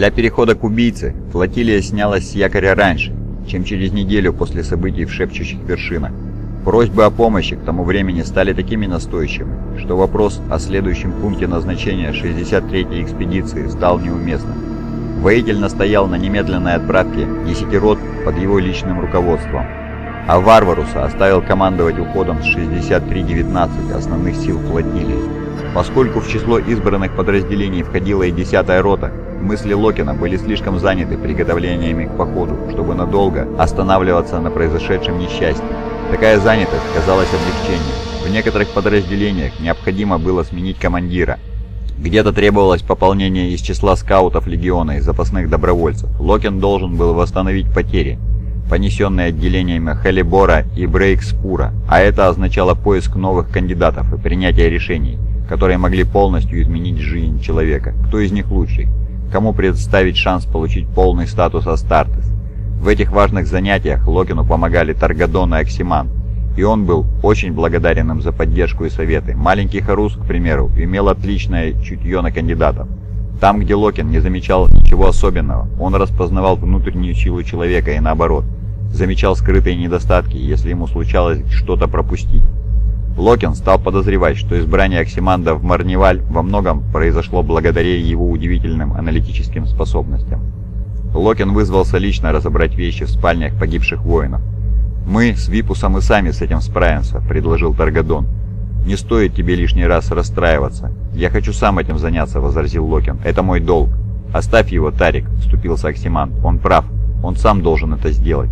Для перехода к убийце флотилия снялась с якоря раньше, чем через неделю после событий в шепчущих вершинах. Просьбы о помощи к тому времени стали такими настойчивыми, что вопрос о следующем пункте назначения 63-й экспедиции стал неуместным. Воитель настоял на немедленной отправке 10 рот под его личным руководством, а Варваруса оставил командовать уходом с 63-19 основных сил флотилии. Поскольку в число избранных подразделений входила и 10-я рота, мысли Локина были слишком заняты приготовлениями к походу, чтобы надолго останавливаться на произошедшем несчастье. Такая занятость казалась облегчением. В некоторых подразделениях необходимо было сменить командира. Где-то требовалось пополнение из числа скаутов легиона и запасных добровольцев. Локин должен был восстановить потери, понесенные отделениями Халибора и Брейкспура, а это означало поиск новых кандидатов и принятие решений, которые могли полностью изменить жизнь человека. Кто из них лучший? Кому предоставить шанс получить полный статус Астартес? В этих важных занятиях Локину помогали Таргадон и Оксиман, и он был очень благодарен им за поддержку и советы. Маленький Харус, к примеру, имел отличное чутье на кандидатов. Там, где Локин не замечал ничего особенного, он распознавал внутреннюю силу человека и наоборот, замечал скрытые недостатки, если ему случалось что-то пропустить. Локин стал подозревать, что избрание Оксиманда в Марневаль во многом произошло благодаря его удивительным аналитическим способностям. Локин вызвался лично разобрать вещи в спальнях погибших воинов. «Мы с Випусом и сами с этим справимся», — предложил Таргадон. «Не стоит тебе лишний раз расстраиваться. Я хочу сам этим заняться», — возразил Локин. «Это мой долг». «Оставь его, Тарик», — вступился Оксиман. «Он прав. Он сам должен это сделать».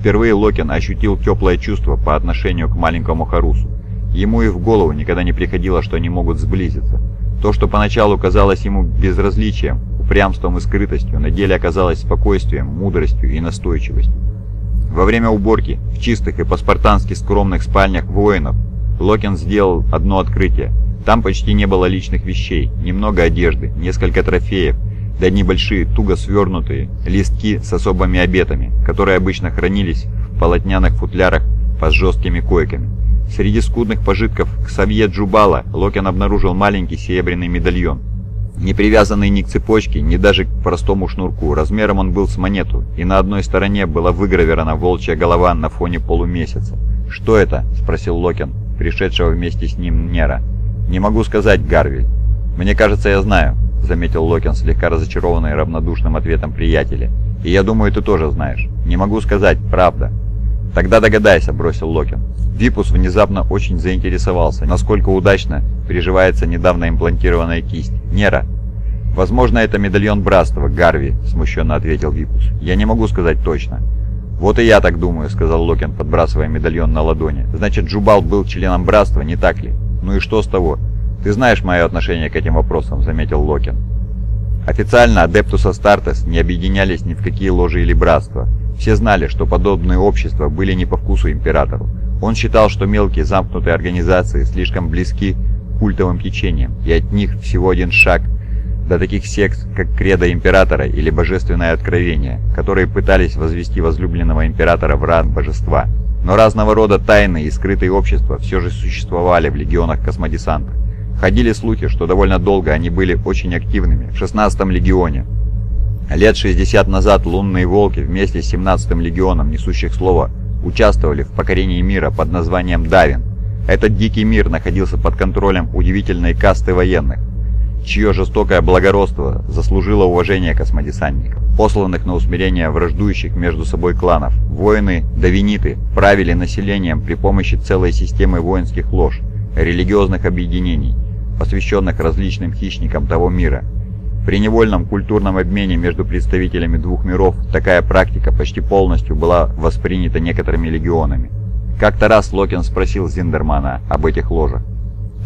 Впервые Локин ощутил теплое чувство по отношению к маленькому Харусу. Ему и в голову никогда не приходило, что они могут сблизиться. То, что поначалу казалось ему безразличием, упрямством и скрытостью, на деле оказалось спокойствием, мудростью и настойчивостью. Во время уборки в чистых и по-спартански скромных спальнях воинов Локин сделал одно открытие. Там почти не было личных вещей, немного одежды, несколько трофеев, да небольшие, туго свернутые листки с особыми обетами, которые обычно хранились в полотняных футлярах под жесткими койками. Среди скудных пожитков к Савье Джубала Локин обнаружил маленький серебряный медальон, не привязанный ни к цепочке, ни даже к простому шнурку. Размером он был с монету, и на одной стороне была выгравирована волчья голова на фоне полумесяца. «Что это?» – спросил Локин, пришедшего вместе с ним Нера. «Не могу сказать, Гарвиль. Мне кажется, я знаю», – заметил Локин, слегка разочарованный равнодушным ответом приятеля. «И я думаю, ты тоже знаешь. Не могу сказать, правда». «Тогда догадайся», – бросил Локин. Випус внезапно очень заинтересовался, насколько удачно приживается недавно имплантированная кисть. Нера. «Возможно, это медальон братства, Гарви», – смущенно ответил Випус. «Я не могу сказать точно». «Вот и я так думаю», – сказал Локин, подбрасывая медальон на ладони. «Значит, Джубал был членом братства, не так ли? Ну и что с того? Ты знаешь мое отношение к этим вопросам», – заметил Локен. Официально Адептус Астартес не объединялись ни в какие ложи или братства. Все знали, что подобные общества были не по вкусу императору. Он считал, что мелкие замкнутые организации слишком близки к культовым течениям, и от них всего один шаг до таких сект, как Кредо Императора или Божественное Откровение, которые пытались возвести возлюбленного Императора в ранг Божества. Но разного рода тайные и скрытые общества все же существовали в легионах космодесанта. Ходили слухи, что довольно долго они были очень активными в 16-м легионе. Лет 60 назад лунные волки вместе с 17-м легионом, несущих слово, участвовали в покорении мира под названием Давин. Этот дикий мир находился под контролем удивительной касты военных, чье жестокое благородство заслужило уважение космодесантников, посланных на усмирение враждующих между собой кланов. Воины-давиниты правили населением при помощи целой системы воинских лож, религиозных объединений, посвященных различным хищникам того мира. При невольном культурном обмене между представителями двух миров такая практика почти полностью была воспринята некоторыми легионами. Как-то раз Локин спросил Зиндермана об этих ложах.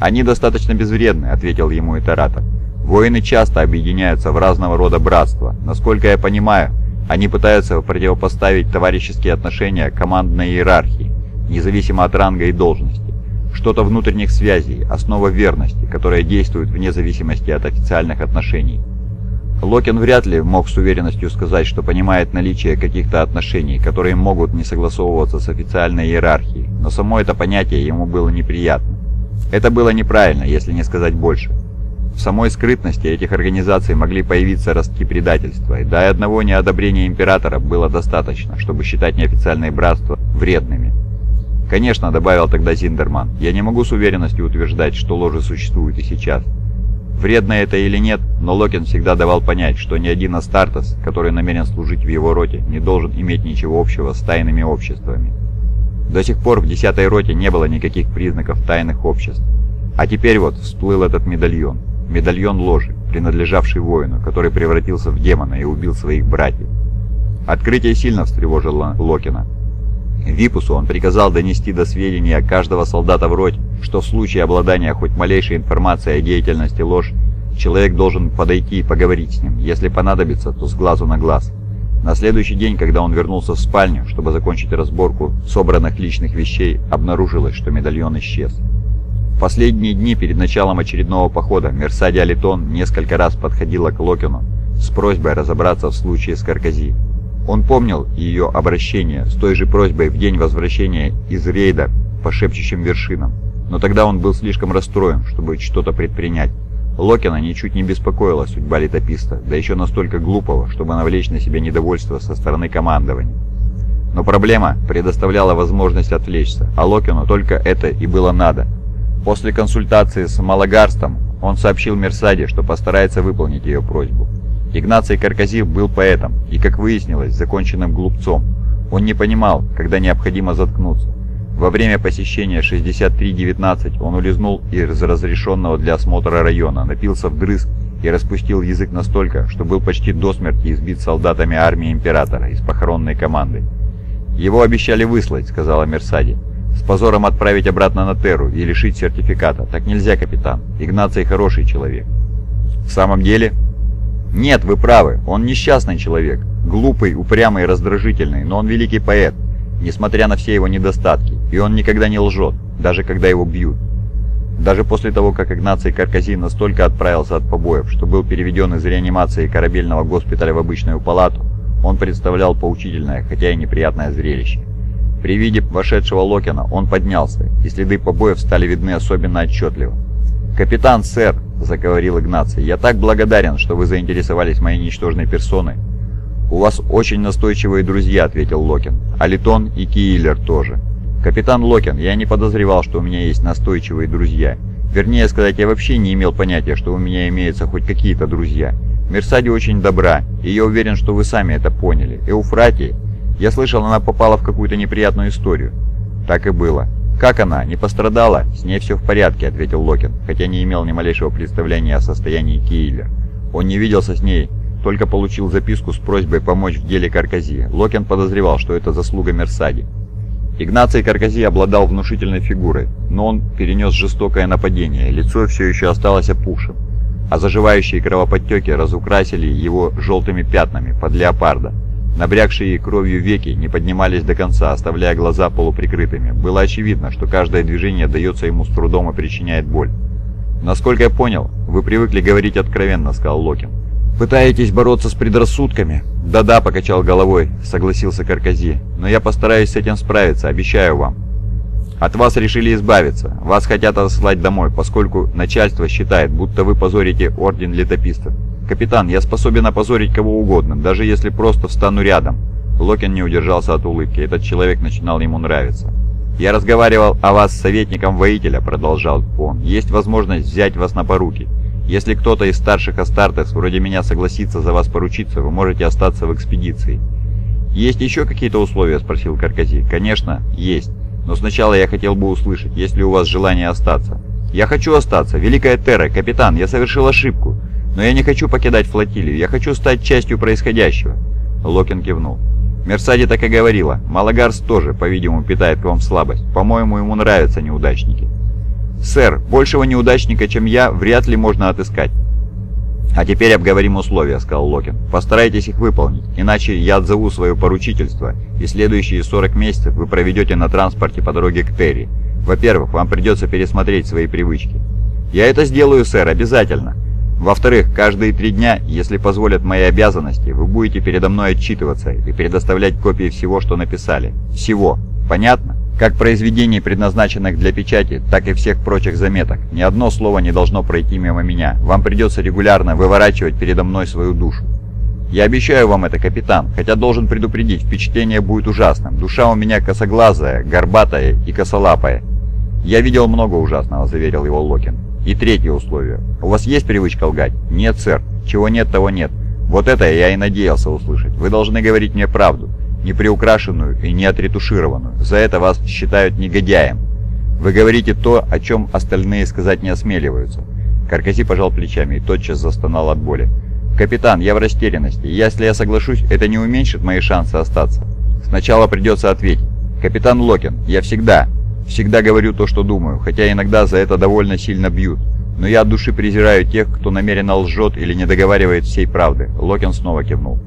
«Они достаточно безвредны», — ответил ему Итератор. «Воины часто объединяются в разного рода братства. Насколько я понимаю, они пытаются противопоставить товарищеские отношения командной иерархии, независимо от ранга и должности. Что-то внутренних связей, основа верности, которая действует вне зависимости от официальных отношений. Локин вряд ли мог с уверенностью сказать, что понимает наличие каких-то отношений, которые могут не согласовываться с официальной иерархией, но само это понятие ему было неприятно. Это было неправильно, если не сказать больше. В самой скрытности этих организаций могли появиться ростки предательства, да и одного неодобрения императора было достаточно, чтобы считать неофициальные братства вредными. «Конечно», — добавил тогда Зиндерман, — «я не могу с уверенностью утверждать, что ложи существуют и сейчас. Вредно это или нет, но Локин всегда давал понять, что ни один Астартес, который намерен служить в его роте, не должен иметь ничего общего с тайными обществами. До сих пор в десятой роте не было никаких признаков тайных обществ. А теперь вот всплыл этот медальон. Медальон ложи, принадлежавший воину, который превратился в демона и убил своих братьев. Открытие сильно встревожило Локина. Випусу он приказал донести до сведения каждого солдата в роте, что в случае обладания хоть малейшей информацией о деятельности ложь, человек должен подойти и поговорить с ним, если понадобится, то с глазу на глаз. На следующий день, когда он вернулся в спальню, чтобы закончить разборку собранных личных вещей, обнаружилось, что медальон исчез. В последние дни перед началом очередного похода Мерсади Алитон несколько раз подходила к Локину с просьбой разобраться в случае с Каркази. Он помнил ее обращение с той же просьбой в день возвращения из рейда по шепчущим вершинам, но тогда он был слишком расстроен, чтобы что-то предпринять. Локина ничуть не беспокоила судьба летописта, да еще настолько глупого, чтобы навлечь на себя недовольство со стороны командования. Но проблема предоставляла возможность отвлечься, а Локину только это и было надо. После консультации с Малагарстом он сообщил Мерсаде, что постарается выполнить ее просьбу. Игнаций Карказив был поэтом и, как выяснилось, законченным глупцом. Он не понимал, когда необходимо заткнуться. Во время посещения 6319 он улизнул из разрешенного для осмотра района, напился вдрызг и распустил язык настолько, что был почти до смерти избит солдатами армии Императора из похоронной команды. «Его обещали выслать», — сказала Мерсади. «С позором отправить обратно на Терру и лишить сертификата. Так нельзя, капитан. Игнаций хороший человек». «В самом деле?» «Нет, вы правы, он несчастный человек. Глупый, упрямый раздражительный, но он великий поэт, несмотря на все его недостатки. И он никогда не лжет, даже когда его бьют. Даже после того, как Игнаций Карказин настолько отправился от побоев, что был переведен из реанимации корабельного госпиталя в обычную палату, он представлял поучительное, хотя и неприятное зрелище. При виде вошедшего Локина он поднялся, и следы побоев стали видны особенно отчетливо. «Капитан, сэр!» — заговорил Игнаций. «Я так благодарен, что вы заинтересовались моей ничтожной персоной». «У вас очень настойчивые друзья», — ответил Локин. «Алитон и Кииллер тоже». «Капитан Локин, я не подозревал, что у меня есть настойчивые друзья. Вернее сказать, я вообще не имел понятия, что у меня имеются хоть какие-то друзья. Мерсади очень добра, и я уверен, что вы сами это поняли. Эуфратия? Я слышал, она попала в какую-то неприятную историю». «Так и было. «Как она? Не пострадала?» «С ней все в порядке», — ответил Локин, хотя не имел ни малейшего представления о состоянии Кииля. Он не виделся с ней, только получил записку с просьбой помочь в деле Каркази. Локин подозревал, что это заслуга Мерсади. Игнаций Каркази обладал внушительной фигурой, но он перенес жестокое нападение, лицо все еще осталось опухшим, а заживающие кровоподтеки разукрасили его желтыми пятнами под леопарда. Набрякшие кровью веки не поднимались до конца, оставляя глаза полуприкрытыми. Было очевидно, что каждое движение дается ему с трудом и причиняет боль. «Насколько я понял, вы привыкли говорить откровенно», — сказал Локин. «Пытаетесь бороться с предрассудками?» «Да-да», — покачал головой, — согласился Каркази. «Но я постараюсь с этим справиться, обещаю вам». «От вас решили избавиться. Вас хотят отослать домой, поскольку начальство считает, будто вы позорите Орден Летопистов. «Капитан, я способен опозорить кого угодно, даже если просто встану рядом». Локин не удержался от улыбки, этот человек начинал ему нравиться. «Я разговаривал о вас с советником воителя», — продолжал он. «Есть возможность взять вас на поруки. Если кто-то из старших Астартес вроде меня согласится за вас поручиться, вы можете остаться в экспедиции». «Есть еще какие-то условия?» — спросил Каркази. «Конечно, есть. Но сначала я хотел бы услышать, есть ли у вас желание остаться». «Я хочу остаться. Великая Терра, капитан, я совершил ошибку. Но я не хочу покидать флотилию, я хочу стать частью происходящего». Локин кивнул. Мерсади так и говорила. Малагарс тоже, по-видимому, питает к вам слабость. По-моему, ему нравятся неудачники. «Сэр, большего неудачника, чем я, вряд ли можно отыскать». «А теперь обговорим условия», — сказал Локин. «Постарайтесь их выполнить, иначе я отзову свое поручительство, и следующие 40 месяцев вы проведете на транспорте по дороге к Терри. Во-первых, вам придется пересмотреть свои привычки». «Я это сделаю, сэр, обязательно. Во-вторых, каждые три дня, если позволят мои обязанности, вы будете передо мной отчитываться и предоставлять копии всего, что написали. Всего. Понятно? Как произведений, предназначенных для печати, так и всех прочих заметок. Ни одно слово не должно пройти мимо меня. Вам придется регулярно выворачивать передо мной свою душу. Я обещаю вам это, капитан, хотя должен предупредить, впечатление будет ужасным. Душа у меня косоглазая, горбатая и косолапая. Я видел много ужасного, заверил его Локин. И третье условие. У вас есть привычка лгать? Нет, сэр. Чего нет, того нет. Вот это я и надеялся услышать. Вы должны говорить мне правду не приукрашенную и не отретушированную. За это вас считают негодяем. Вы говорите то, о чем остальные сказать не осмеливаются. Каркаси пожал плечами и тотчас застонал от боли. «Капитан, я в растерянности. Если я соглашусь, это не уменьшит мои шансы остаться. Сначала придется ответить. Капитан Локин, я всегда, всегда говорю то, что думаю, хотя иногда за это довольно сильно бьют. Но я от души презираю тех, кто намеренно лжет или не договаривает всей правды». Локин снова кивнул.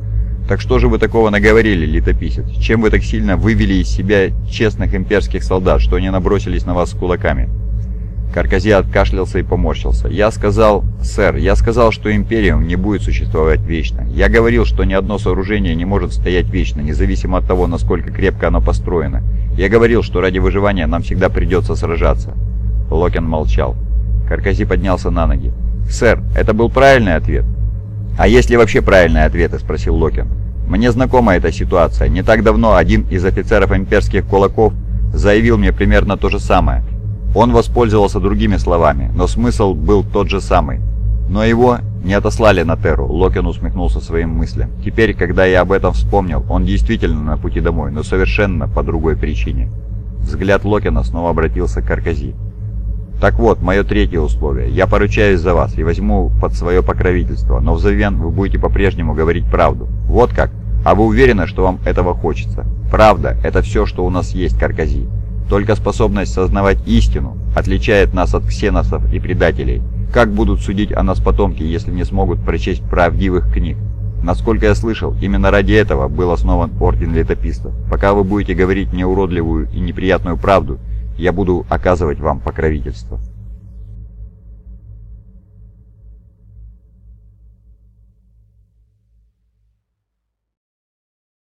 Так что же вы такого наговорили, летописец? Чем вы так сильно вывели из себя честных имперских солдат, что они набросились на вас с кулаками?» Каркази откашлялся и поморщился. «Я сказал, сэр, я сказал, что Империум не будет существовать вечно. Я говорил, что ни одно сооружение не может стоять вечно, независимо от того, насколько крепко оно построено. Я говорил, что ради выживания нам всегда придется сражаться». Локин молчал. Каркази поднялся на ноги. «Сэр, это был правильный ответ?» «А есть ли вообще правильные ответы?» – спросил Локин. «Мне знакома эта ситуация. Не так давно один из офицеров имперских кулаков заявил мне примерно то же самое. Он воспользовался другими словами, но смысл был тот же самый. Но его не отослали на Терру, Локин усмехнулся своим мыслям. Теперь, когда я об этом вспомнил, он действительно на пути домой, но совершенно по другой причине. Взгляд Локина снова обратился к Аркази. Так вот, мое третье условие. Я поручаюсь за вас и возьму под свое покровительство, но взамен вы будете по-прежнему говорить правду. Вот как? А вы уверены, что вам этого хочется? Правда – это все, что у нас есть, Каркази. Только способность сознавать истину отличает нас от ксеносов и предателей. Как будут судить о нас потомки, если не смогут прочесть правдивых книг? Насколько я слышал, именно ради этого был основан Орден Летописцев. Пока вы будете говорить неуродливую и неприятную правду, я буду оказывать вам покровительство.